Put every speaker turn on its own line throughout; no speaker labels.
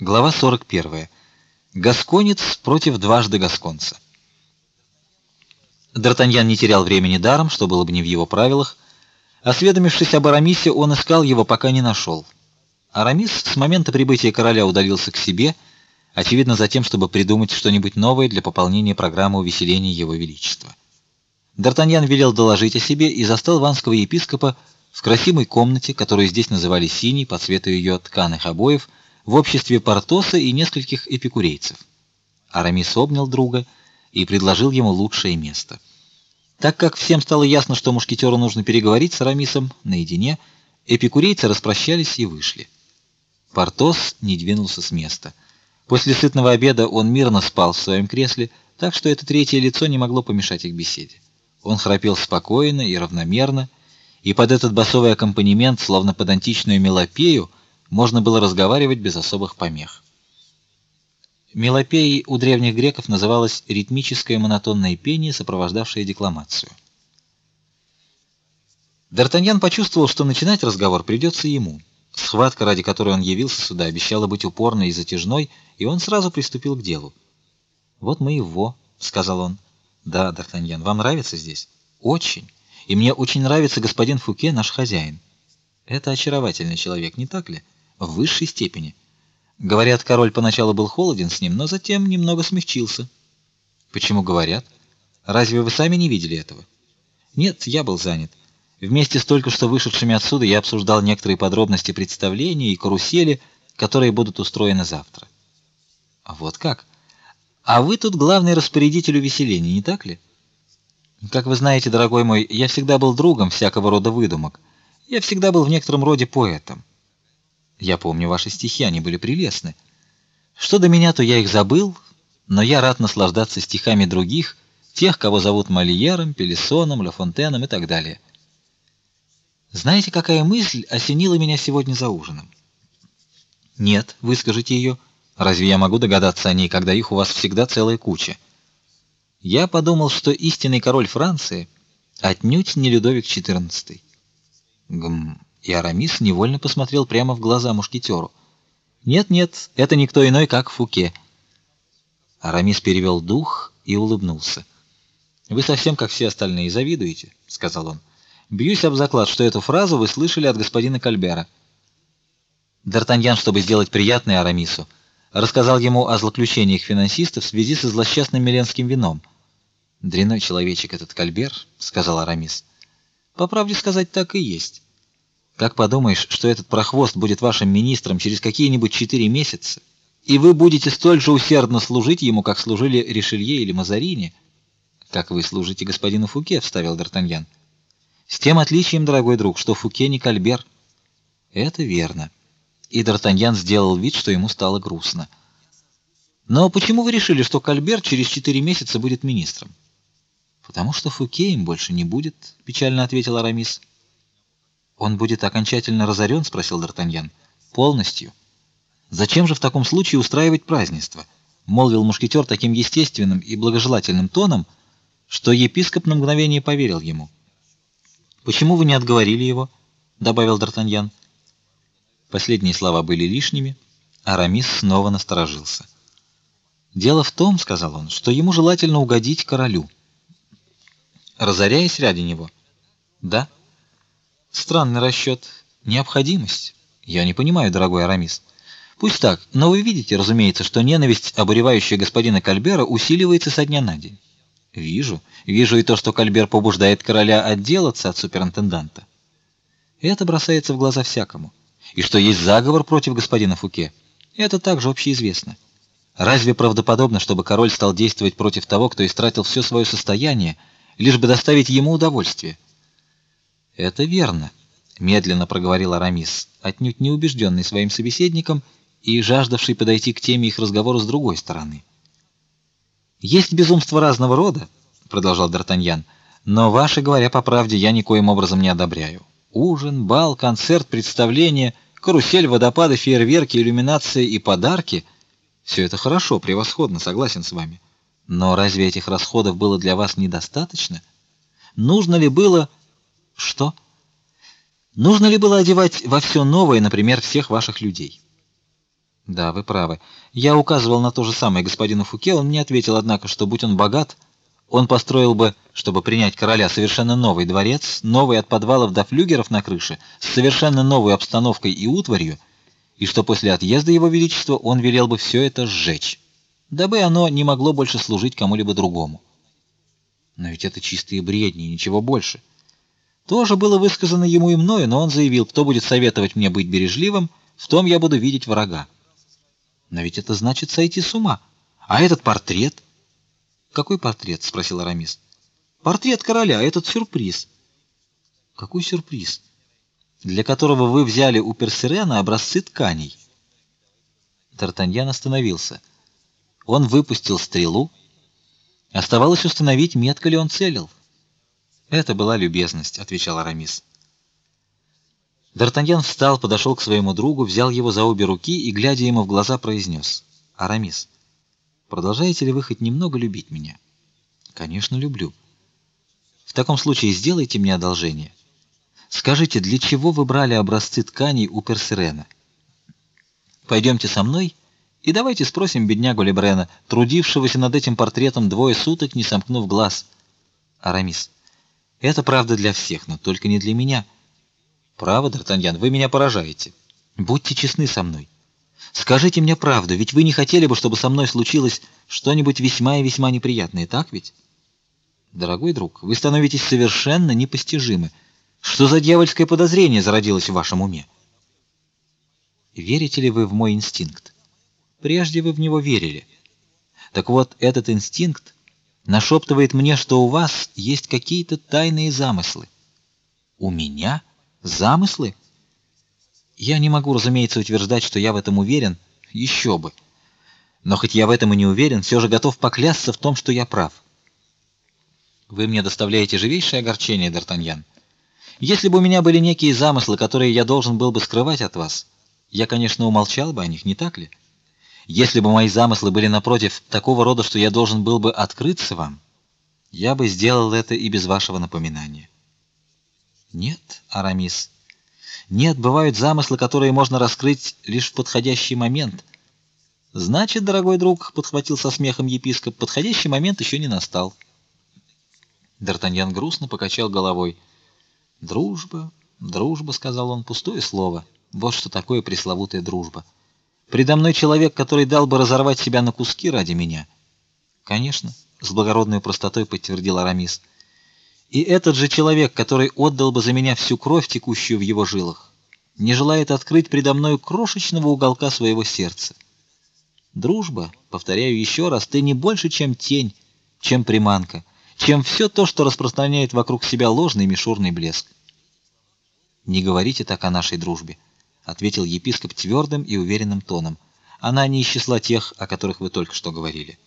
Глава 41. Гасконец против дважды гасконца. Д'Артаньян не терял времени даром, что было бы не в его правилах. Осведомившись об Арамисе, он искал его, пока не нашел. Арамис с момента прибытия короля удалился к себе, очевидно, за тем, чтобы придумать что-нибудь новое для пополнения программы увеселения его величества. Д'Артаньян велел доложить о себе и застал ванского епископа в красивой комнате, которую здесь называли синей по цвету ее тканых обоев в обществе Портоса и нескольких эпикурейцев. Арамис обнял друга и предложил ему лучшее место. Так как всем стало ясно, что мушкетеру нужно переговорить с Арамисом наедине, эпикурейцы распрощались и вышли. Портос не двинулся с места. После сытного обеда он мирно спал в своем кресле, так что это третье лицо не могло помешать их беседе. Он храпел спокойно и равномерно, и под этот басовый аккомпанемент, словно под античную мелопею, можно было разговаривать без особых помех. Мелопеей у древних греков называлось ритмическое монотонное пение, сопровождавшее декламацию. Д'Артаньян почувствовал, что начинать разговор придется ему. Схватка, ради которой он явился сюда, обещала быть упорной и затяжной, и он сразу приступил к делу. "Вот мы его", сказал он. "Да, Д'Артаньян, вам нравится здесь?" "Очень. И мне очень нравится господин Фуке, наш хозяин. Это очаровательный человек, не так ли?" В высшей степени. Говорят, король поначалу был холоден с ним, но затем немного смягчился. Почему говорят? Разве вы сами не видели этого? Нет, я был занят. Вместе с только что вышедшими отсюда я обсуждал некоторые подробности представления и карусели, которые будут устроены завтра. А вот как? А вы тут главный распорядитель увеселений, не так ли? Как вы знаете, дорогой мой, я всегда был другом всякого рода выдумок. Я всегда был в некотором роде поэтом. Я помню ваши стихи, они были прелестны. Что до меня, то я их забыл, но я рад наслаждаться стихами других, тех, кого зовут Мольером, Пелесоном, Ла Фонтеном и так далее. Знаете, какая мысль осенила меня сегодня за ужином? Нет, выскажите ее. Разве я могу догадаться о ней, когда их у вас всегда целая куча? Я подумал, что истинный король Франции отнюдь не Людовик XIV. Гм. И Арамис невольно посмотрел прямо в глаза мушкетеру. Нет, нет, это никто иной, как Фуке. Арамис перевел дух и улыбнулся. Вы совсем как все остальные завидуете, сказал он. Бьюсь об заклад, что эту фразу вы слышали от господина Кальбера. Д'Артаньян, чтобы сделать приятное Арамису, рассказал ему о злоключениях финансистов в связи со злосчастным миленским вином. Дряной человечек этот Кальбер, сказал Арамис. По правде сказать, так и есть. Как подумаешь, что этот прохвост будет вашим министром через какие-нибудь четыре месяца, и вы будете столь же усердно служить ему, как служили Ришелье или Мазарини, как вы служите господину Фуке, вставил Д'Артаньян. С тем отличием, дорогой друг, что Фуке не Кальбер. Это верно. И Д'Артаньян сделал вид, что ему стало грустно. Но почему вы решили, что Кальбер через четыре месяца будет министром? Потому что Фуке им больше не будет, печально ответил Арамис. Он будет окончательно разорен?» — спросил Д'Артаньян. Полностью. Зачем же в таком случае устраивать празднество? молвил мушкетер таким естественным и благожелательным тоном, что епископ на мгновение поверил ему. Почему вы не отговорили его? добавил Д'Артаньян. Последние слова были лишними, Арамис снова насторожился. Дело в том, сказал он, что ему желательно угодить королю. Разоряясь ради него. Да. Странный расчет. Необходимость. Я не понимаю, дорогой Арамис. Пусть так, но вы видите, разумеется, что ненависть, обуревающая господина Кальбера, усиливается со дня на день. Вижу, вижу и то, что Кальбер побуждает короля отделаться от суперинтенданта. Это бросается в глаза всякому. И что есть заговор против господина Фуке, это также общеизвестно. Разве правдоподобно, чтобы король стал действовать против того, кто истратил все свое состояние, лишь бы доставить ему удовольствие? Это верно, медленно проговорил Арамис, отнюдь не убежденный своим собеседником и жаждавший подойти к теме их разговора с другой стороны. Есть безумство разного рода, продолжал Д'Артаньян, но ваше, говоря по правде, я никоим образом не одобряю. Ужин, бал, концерт, представление, карусель, водопады, фейерверки, иллюминация и подарки все это хорошо, превосходно, согласен с вами. Но разве этих расходов было для вас недостаточно? Нужно ли было что? Нужно ли было одевать во все новое, например, всех ваших людей? Да, вы правы. Я указывал на то же самое господину Фуке, он мне ответил однако, что будь он богат, он построил бы, чтобы принять короля, совершенно новый дворец, новый от подвалов до флюгеров на крыше, с совершенно новой обстановкой и утварью, и что после отъезда его величества он велел бы все это сжечь, дабы оно не могло больше служить кому-либо другому. Но ведь это чистые бредни, ничего больше. Тоже было высказано ему и мною, но он заявил: "Кто будет советовать мне быть бережливым, в том я буду видеть врага". Но ведь это значит сойти с ума. А этот портрет? Какой портрет? спросил Арамис. Портрет короля, этот сюрприз. Какой сюрприз? Для которого вы взяли у Персерена образцы тканей. Тартаньян остановился. Он выпустил стрелу. Оставалось установить, метко ли он целил. Это была любезность, отвечал Арамис. Д'Артаньян встал, подошел к своему другу, взял его за обе руки и, глядя ему в глаза, произнес: "Арамис, продолжаете ли вы хоть немного любить меня?" "Конечно, люблю. В таком случае сделайте мне одолжение. Скажите, для чего вы брали образцы тканей у Персерена? Пойдемте со мной и давайте спросим беднягу Лебрена, трудившегося над этим портретом двое суток, не сомкнув глаз. Арамис, это правда для всех, но только не для меня. Право, Д'Артаньян, вы меня поражаете. Будьте честны со мной. Скажите мне правду, ведь вы не хотели бы, чтобы со мной случилось что-нибудь весьма и весьма неприятное, так ведь? Дорогой друг, вы становитесь совершенно непостижимы. Что за дьявольское подозрение зародилось в вашем уме? Верите ли вы в мой инстинкт? Прежде вы в него верили. Так вот, этот инстинкт нашептывает мне, что у вас есть какие-то тайные замыслы. У меня? Замыслы? Я не могу, разумеется, утверждать, что я в этом уверен, еще бы. Но хоть я в этом и не уверен, все же готов поклясться в том, что я прав. Вы мне доставляете живейшее огорчение, Д'Артаньян. Если бы у меня были некие замыслы, которые я должен был бы скрывать от вас, я, конечно, умолчал бы о них, не так ли? Если бы мои замыслы были напротив такого рода, что я должен был бы открыться вам, я бы сделал это и без вашего напоминания. Нет, Арамис. Нет, бывают замыслы, которые можно раскрыть лишь в подходящий момент. Значит, дорогой друг, подхватил со смехом епископ, подходящий момент еще не настал. Д'Артаньян грустно покачал головой. Дружба, дружба, сказал он, пустое слово. Вот что такое пресловутая дружба. Предо мной человек, который дал бы разорвать себя на куски ради меня. Конечно, с благородной простотой подтвердил Арамис. И этот же человек, который отдал бы за меня всю кровь, текущую в его жилах, не желает открыть предо мной крошечного уголка своего сердца. Дружба, повторяю еще раз, ты не больше, чем тень, чем приманка, чем все то, что распространяет вокруг себя ложный мишурный блеск. Не говорите так о нашей дружбе, ответил епископ твердым и уверенным тоном. Она не из числа тех, о которых вы только что говорили.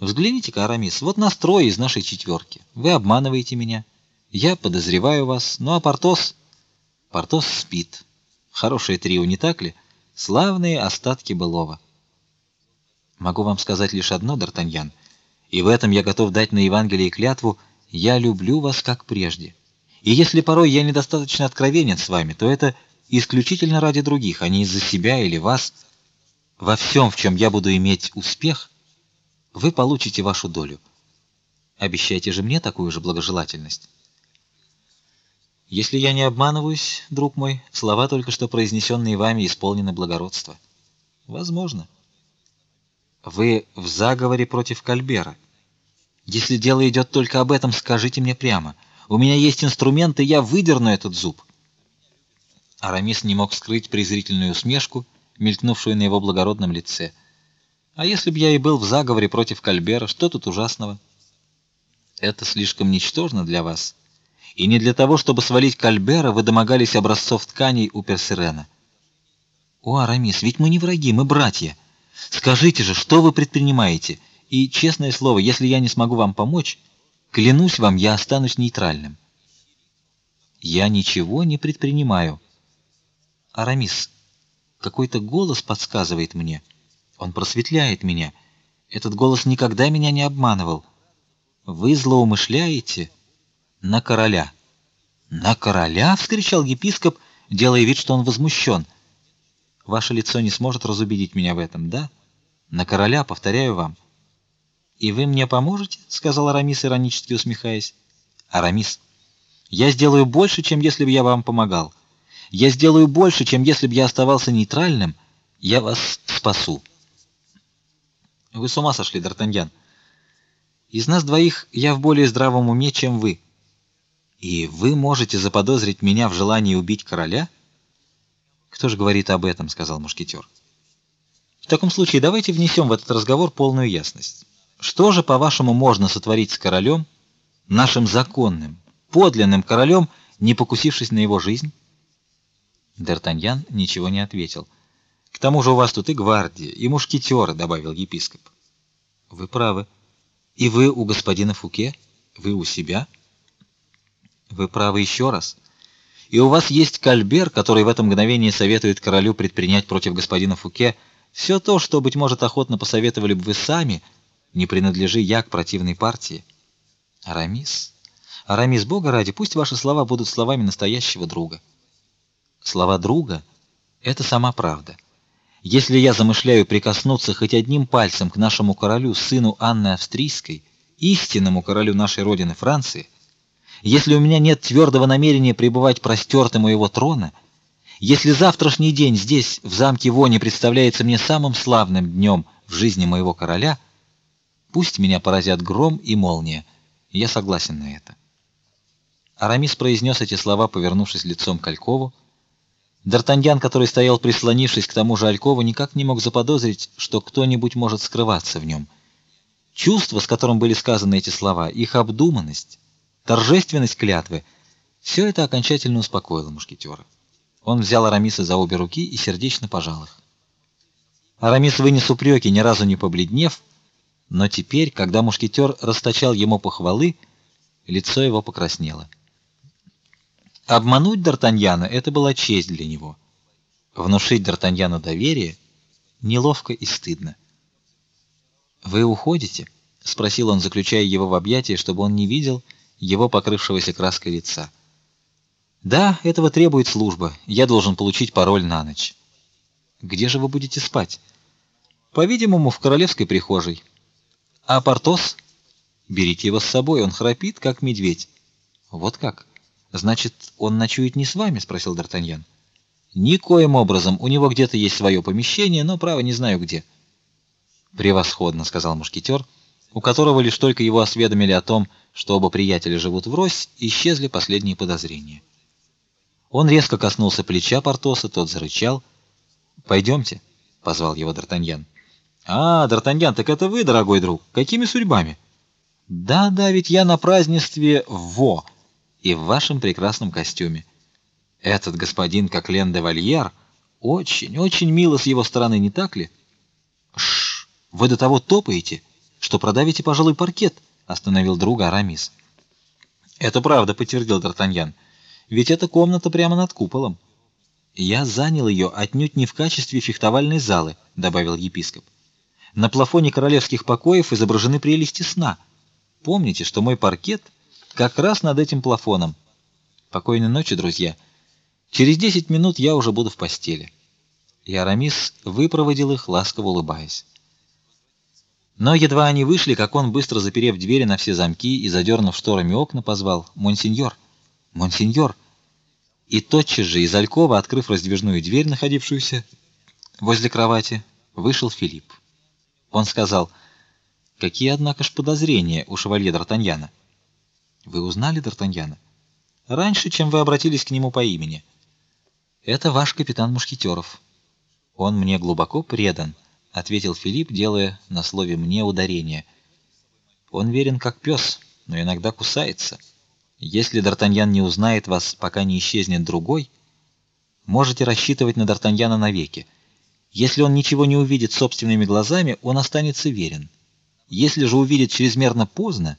Взгляните-ка, Арамис, вот настрой из нашей четверки. Вы обманываете меня. Я подозреваю вас. Ну а Портос? Портос спит. Хорошее трио, не так ли? Славные остатки былого. Могу вам сказать лишь одно, Д'Артаньян, и в этом я готов дать на Евангелие клятву: я люблю вас как прежде. И если порой я недостаточно откровенен с вами, то это исключительно ради других, а не из-за себя или вас. Во всем, в чем я буду иметь успех, вы получите вашу долю. Обещайте же мне такую же благожелательность. Если я не обманываюсь, друг мой, слова только что произнесенные вами исполнены благородства. Возможно. Вы в заговоре против Кальбера. Если дело идет только об этом, скажите мне прямо. У меня есть инструменты, я выдерну этот зуб. Арамис не мог скрыть презрительную усмешку, мелькнувшую на его благородном лице. А если бы я и был в заговоре против Кальбера, что тут ужасного? Это слишком ничтожно для вас. И не для того, чтобы свалить Кальбера, вы домогались образцов тканей у Персерена. О, Арамис, ведь мы не враги, мы братья. Скажите же, что вы предпринимаете? И честное слово, если я не смогу вам помочь, клянусь вам, я останусь нейтральным. Я ничего не предпринимаю. Арамис, какой-то голос подсказывает мне, он просветляет меня. Этот голос никогда меня не обманывал. Вы злоумышляете на короля. На короля, вскричал епископ, делая вид, что он возмущен. Ваше лицо не сможет разубедить меня в этом, да? На короля, повторяю вам. И вы мне поможете, сказал Арамис иронически усмехаясь. Арамис, я сделаю больше, чем если бы я вам помогал. Я сделаю больше, чем если бы я оставался нейтральным. Я вас спасу. Вы с ума сошли, Д'Артаньян. Из нас двоих я в более здравом уме, чем вы. И вы можете заподозрить меня в желании убить короля? Кто же говорит об этом, сказал мушкетер. В таком случае давайте внесем в этот разговор полную ясность. Что же, по-вашему, можно сотворить с королем, нашим законным, подлинным королем, не покусившись на его жизнь? Д'Артаньян ничего не ответил. К тому же у вас тут и гвардия, и мушкетеры, добавил епископ. Вы правы. И вы у господина Фуке? Вы у себя? Вы правы еще раз. И у вас есть Кальбер, который в это мгновение советует королю предпринять против господина Фуке все то, что быть может охотно посоветовали бы вы сами, не принадлежи я к противной партии. Арамис, Арамис, Бога ради, пусть ваши слова будут словами настоящего друга. Слова друга это сама правда. Если я замышляю прикоснуться хоть одним пальцем к нашему королю, сыну Анны Австрийской, истинному королю нашей родины Франции, если у меня нет твердого намерения пребывать простертым у его трона, если завтрашний день здесь, в замке Вони, представляется мне самым славным днем в жизни моего короля, пусть меня поразят гром и молния. Я согласен на это. Арамис произнес эти слова, повернувшись лицом к Алькову. Д'Артаньян, который стоял прислонившись к тому же Алькову, никак не мог заподозрить, что кто-нибудь может скрываться в нем. Чувство, с которым были сказаны эти слова, их обдуманность, торжественность клятвы все это окончательно успокоило мушкетера. Он взял Арамиса за обе руки и сердечно пожал их. Арамис вынес упреки, ни разу не побледнев, но теперь, когда мушкетер расточал ему похвалы, лицо его покраснело. Обмануть Д'Артаньяна это была честь для него. Внушить Д'Артаньяну доверие неловко и стыдно. Вы уходите? спросил он, заключая его в объятия, чтобы он не видел его покрывшегося краской лица. Да, этого требует служба. Я должен получить пароль на ночь. Где же вы будете спать? По-видимому, в королевской прихожей. А Портос? Берите его с собой, он храпит как медведь. Вот как? Значит, он ночует не с вами, спросил Д'Артаньян. Никоим образом, у него где-то есть свое помещение, но право не знаю где. Превосходно, сказал мушкетер, у которого лишь только его осведомили о том, что оба приятеля живут врозь, исчезли последние подозрения. Он резко коснулся плеча Портоса, тот зарычал. "Пойдемте", позвал его Д'Артаньян. "А, Д'Артаньян, так это вы, дорогой друг. Какими судьбами?" "Да, да, ведь я на празднестве во и в вашем прекрасном костюме. Этот господин, как Лен де Вальер, очень, очень мило с его стороны, не так ли? Шш, вы до того топаете, что продавите, пожалуй, паркет, остановил друга Арамис. Это правда, подтвердил Д'Артаньян. Ведь эта комната прямо над куполом. Я занял ее отнюдь не в качестве фехтовальной залы, добавил епископ. На плафоне королевских покоев изображены прелести сна. Помните, что мой паркет как раз над этим плафоном. Покойной ночи, друзья. Через десять минут я уже буду в постели. И Арамис выпроводил их, ласково улыбаясь. Но едва они вышли, как он быстро заперев двери на все замки и задернув шторами окна, позвал: "Монсеньор, монсеньор!" И тотчас же из алькова, открыв раздвижную дверь, находившуюся возле кровати, вышел Филипп. Он сказал: "Какие, однако ж, подозрения у шевалье Д'Артаньяна?" Вы узнали Д'Артаньяна? Раньше, чем вы обратились к нему по имени. Это ваш капитан мушкетеров. Он мне глубоко предан, ответил Филипп, делая на слове мне ударение. Он верен как пес, но иногда кусается. Если Д'Артаньян не узнает вас, пока не исчезнет другой, можете рассчитывать на Д'Артаньяна навеки. Если он ничего не увидит собственными глазами, он останется верен. Если же увидит чрезмерно поздно,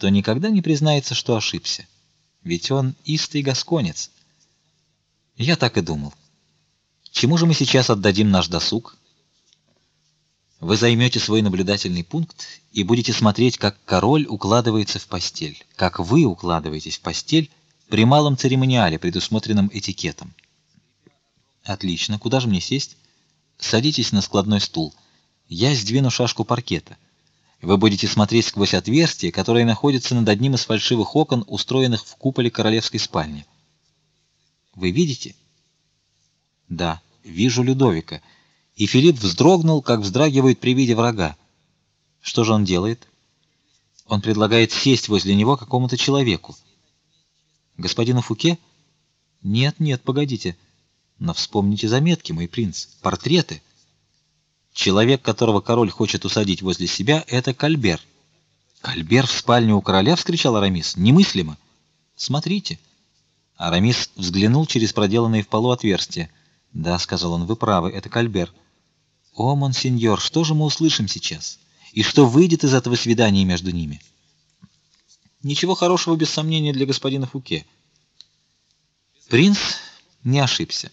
то никогда не признается, что ошибся. Ведь он истый гасконец. Я так и думал. Чему же мы сейчас отдадим наш досуг? Вы займете свой наблюдательный пункт и будете смотреть, как король укладывается в постель, как вы укладываетесь в постель при малом церемониале, предусмотренном этикетом. Отлично. Куда же мне сесть? Садитесь на складной стул. Я сдвину шашку паркета. Вы будете смотреть сквозь отверстие, которое находится над одним из фальшивых окон, устроенных в куполе королевской спальни. Вы видите? Да, вижу Людовика. И Филипп вздрогнул, как вздрагивает при виде врага. Что же он делает? Он предлагает сесть возле него какому-то человеку. Господину Фуке? Нет, нет, погодите. Но вспомните заметки, мой принц, портреты. Человек, которого король хочет усадить возле себя, это Кальбер. Кальбер в спальне у короля, вскричал Арамис. Немыслимо. Смотрите. Арамис взглянул через проделанное в полу отверстие. "Да", сказал он. "Вы правы, это Кальбер". "О, монсеньор, что же мы услышим сейчас? И что выйдет из этого свидания между ними?" Ничего хорошего без сомнения для господина Фуке. Принц не ошибся.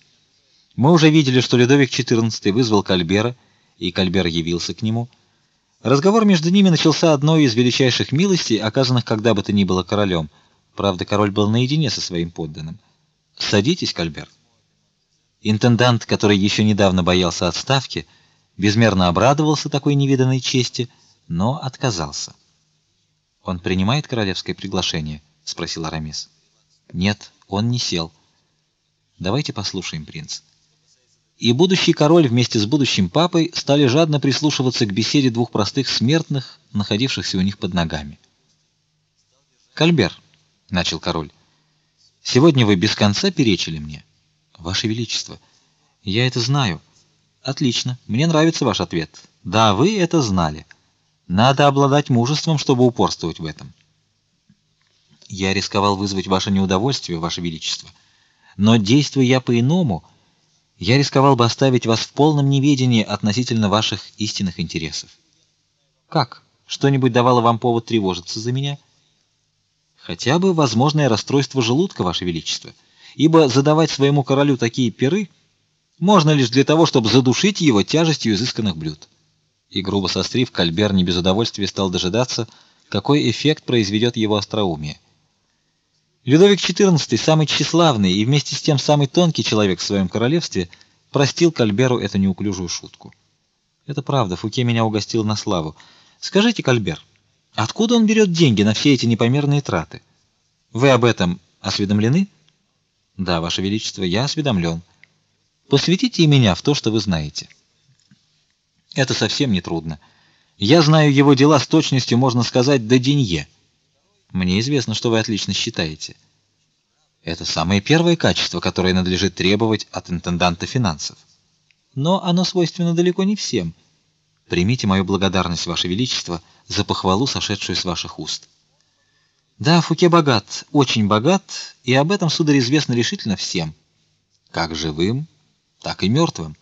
Мы уже видели, что Людовик XIV вызвал Кальбера, и Кальбер явился к нему. Разговор между ними начался одной из величайших милостей, оказанных когда бы то ни было королем. Правда, король был наедине со своим подданным. Садитесь, Кальбер. Интендант, который еще недавно боялся отставки, безмерно обрадовался такой невиданной чести, но отказался. Он принимает королевское приглашение, спросил Арамис. Нет, он не сел. Давайте послушаем, принц. И будущий король вместе с будущим папой стали жадно прислушиваться к беседе двух простых смертных, находившихся у них под ногами. Кальбер, начал король. Сегодня вы без конца перечили мне, ваше величество. Я это знаю. Отлично. Мне нравится ваш ответ. Да, вы это знали. Надо обладать мужеством, чтобы упорствовать в этом. Я рисковал вызвать ваше неудовольствие, ваше величество, но действуя я по-иному, я рисковал бы оставить вас в полном неведении относительно ваших истинных интересов. Как? Что-нибудь давало вам повод тревожиться за меня? Хотя бы возможное расстройство желудка, ваше величество, ибо задавать своему королю такие пиры можно лишь для того, чтобы задушить его тяжестью изысканных блюд. И грубо сострив, Кальбер не без удовольствия стал дожидаться, какой эффект произведет его остроумие. Людовик XIV, самый тщеславный и вместе с тем самый тонкий человек в своем королевстве, простил Кальберу эту неуклюжую шутку. Это правда, Фуке меня угостил на славу. Скажите, Кальбер, откуда он берет деньги на все эти непомерные траты? Вы об этом осведомлены? Да, ваше величество, я осведомлен. Посвятите и меня в то, что вы знаете. Это совсем не трудно. Я знаю его дела с точностью, можно сказать, до денье. Мне известно, что вы отлично считаете. Это самое первое качество, которое надлежит требовать от интенданта финансов. Но оно свойственно далеко не всем. Примите мою благодарность, ваше величество, за похвалу, сошедшую с ваших уст. Да, Фуке богат, очень богат, и об этом сударь известно решительно всем, как живым, так и мертвым.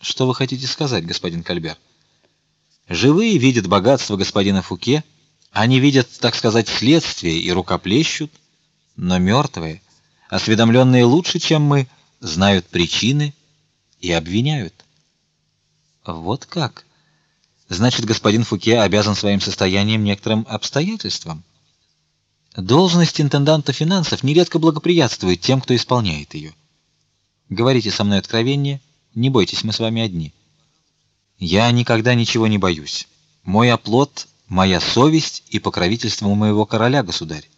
Что вы хотите сказать, господин Кальбер? Живые видят богатство господина Фуке, они видят, так сказать, следствие и рукоплещут, но мертвые, осведомленные лучше, чем мы, знают причины и обвиняют. Вот как? Значит, господин Фуке обязан своим состоянием некоторым обстоятельствам. Должность интенданта финансов нередко благоприятствует тем, кто исполняет ее. Говорите со мной откровеннее, не бойтесь, мы с вами одни. Я никогда ничего не боюсь. Мой оплот моя совесть и покровительство моего короля, государь.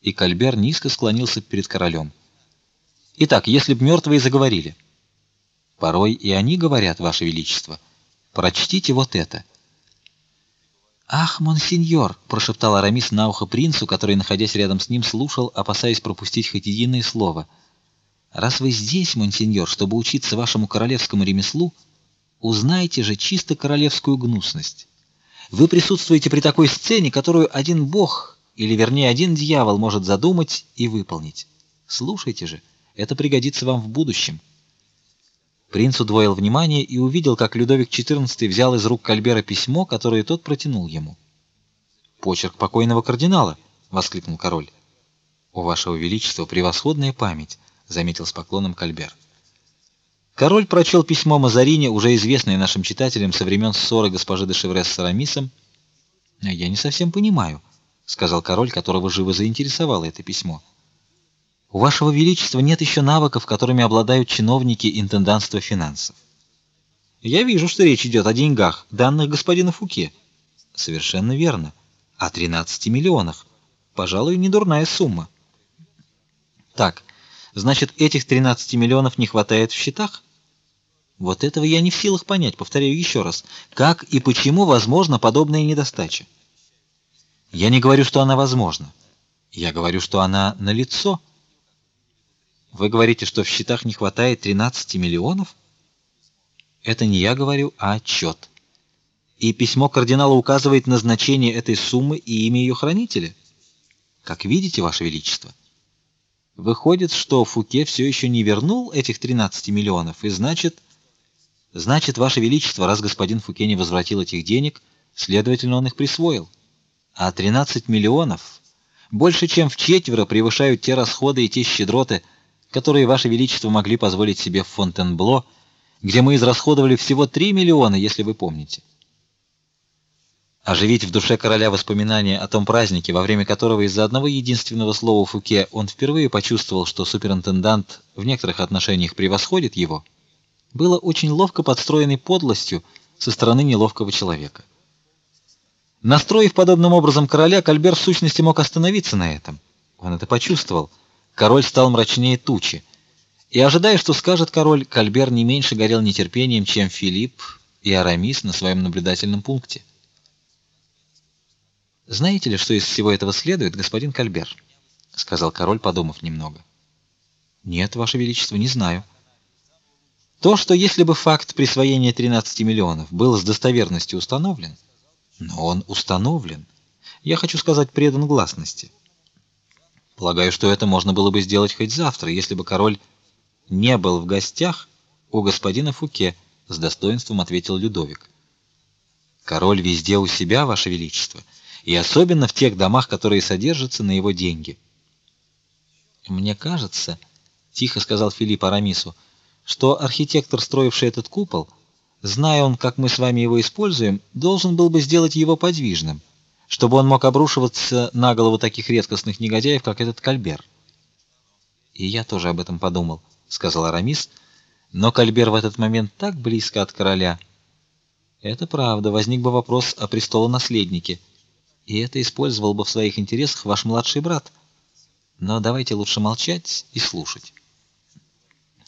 И Кальбер низко склонился перед королем. Итак, если б мертвые заговорили, порой и они говорят, ваше величество. Прочтите вот это. Ах, монсеньор, прошептал Арамис на ухо принцу, который, находясь рядом с ним, слушал, опасаясь пропустить хоть единое слово. Раз вы здесь, монсеньор, чтобы учиться вашему королевскому ремеслу, узнайте же чисто королевскую гнусность. Вы присутствуете при такой сцене, которую один бог, или вернее один дьявол может задумать и выполнить. Слушайте же, это пригодится вам в будущем. Принц удвоил внимание и увидел, как Людовик XIV взял из рук Кальбера письмо, которое тот протянул ему. Почерк покойного кардинала, воскликнул король. У вашего величества превосходная память, заметил с поклоном Кальбер. Король прочел письмо Мазарине, уже известное нашим читателям со времен ссоры госпожи де Шеврес с Арамисом. "Я не совсем понимаю", сказал король, которого живо заинтересовало это письмо. У вашего величества нет еще навыков, которыми обладают чиновники интендантства финансов. Я вижу, что речь идет о деньгах, данных господину Фуке. Совершенно верно. О 13 миллионах. Пожалуй, не дурная сумма. Так, значит, этих 13 миллионов не хватает в счетах? Вот этого я не в силах понять, повторяю еще раз. Как и почему возможна подобная недостача? Я не говорю, что она возможна. Я говорю, что она налицо. Вы говорите, что в счетах не хватает 13 миллионов? Это не я говорю, а отчет. И письмо кардинала указывает назначение этой суммы и имя ее хранителя. Как видите, ваше величество, выходит, что Фуке все еще не вернул этих 13 миллионов, и значит, значит, ваше величество, раз господин Фуке не возвратил этих денег, следовательно, он их присвоил. А 13 миллионов больше, чем в четверо превышают те расходы и те щедроты, которые ваше величество могли позволить себе в Фонтенбло, где мы израсходовали всего 3 миллиона, если вы помните. Оживить в душе короля воспоминания о том празднике, во время которого из-за одного единственного слова Фуке он впервые почувствовал, что суперинтендант в некоторых отношениях превосходит его, было очень ловко подстроенной подлостью со стороны неловкого человека. Настроив подобным образом короля, Кальбер в сущности мог остановиться на этом. Он это почувствовал король стал мрачнее тучи. И ожидая, что скажет король, Кальбер не меньше горел нетерпением, чем Филипп и Арамис на своем наблюдательном пункте. Знаете ли, что из всего этого следует, господин Кальбер? сказал король, подумав немного. Нет, ваше величество, не знаю. То, что если бы факт присвоения 13 миллионов был с достоверностью установлен, но он установлен, я хочу сказать предан гласности. Полагаю, что это можно было бы сделать хоть завтра, если бы король не был в гостях у господина Фуке, с достоинством ответил Людовик. Король везде у себя, ваше величество, и особенно в тех домах, которые содержатся на его деньги. Мне кажется, тихо сказал Филипп Арамису, что архитектор, строивший этот купол, зная он, как мы с вами его используем, должен был бы сделать его подвижным чтобы он мог обрушиваться на голову таких редкостных негодяев, как этот Кальбер. И я тоже об этом подумал, сказал Арамис, но Кальбер в этот момент так близко от короля. Это правда, возник бы вопрос о престолонаследнике, и это использовал бы в своих интересах ваш младший брат. Но давайте лучше молчать и слушать.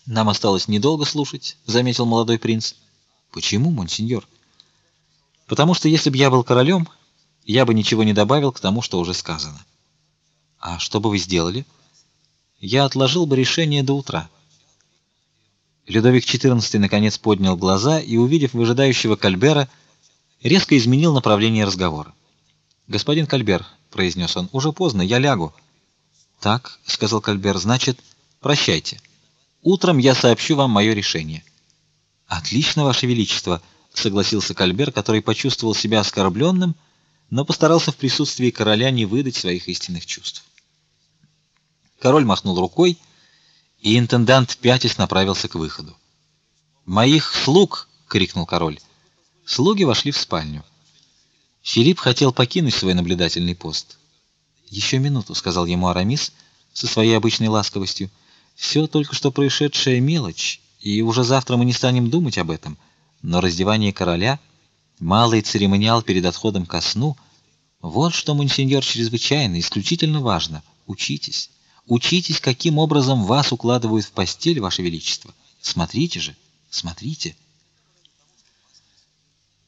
Нам осталось недолго слушать, заметил молодой принц. Почему, монсеньор? Потому что если бы я был королем, я бы ничего не добавил к тому, что уже сказано. А что бы вы сделали? Я отложил бы решение до утра. Людовик XIV наконец поднял глаза и, увидев выжидающего Кальбера, резко изменил направление разговора. "Господин Кальбер", произнес он, "уже поздно, я лягу". "Так", сказал Кальбер, "значит, прощайте. Утром я сообщу вам мое решение". "Отлично, ваше величество", согласился Кальбер, который почувствовал себя оскорбленным но постарался в присутствии короля не выдать своих истинных чувств. Король махнул рукой, и интендант пятясь направился к выходу. "Моих слуг!" крикнул король. Слуги вошли в спальню. Филипп хотел покинуть свой наблюдательный пост. «Еще минуту", сказал ему Арамис со своей обычной ласковостью. «Все только что происшедшая мелочь, и уже завтра мы не станем думать об этом, но раздевание короля малый церемониал перед отходом ко сну вот что, монсеньор, чрезвычайно, исключительно важно. Учитесь. Учитесь, каким образом вас укладывают в постель, ваше величество. Смотрите же, смотрите.